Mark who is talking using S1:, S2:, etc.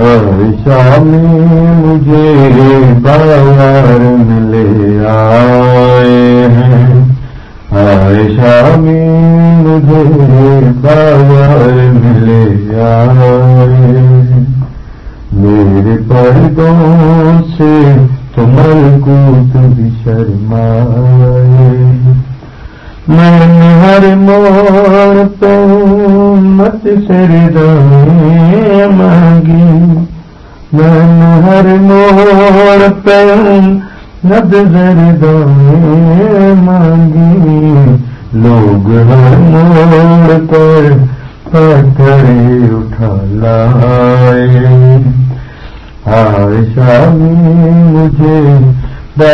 S1: शामी मुझे बाजार मिले आए हैं। हाय शामी मुझे बाजार मिले आए मेरे पर्दों से तुमर कूत भी शर्माए मैंने हर पे मांगी मैंने हर मोर पे नद जरदाए मांगी। लोग मोर पर पत्थर उठा मुझे आ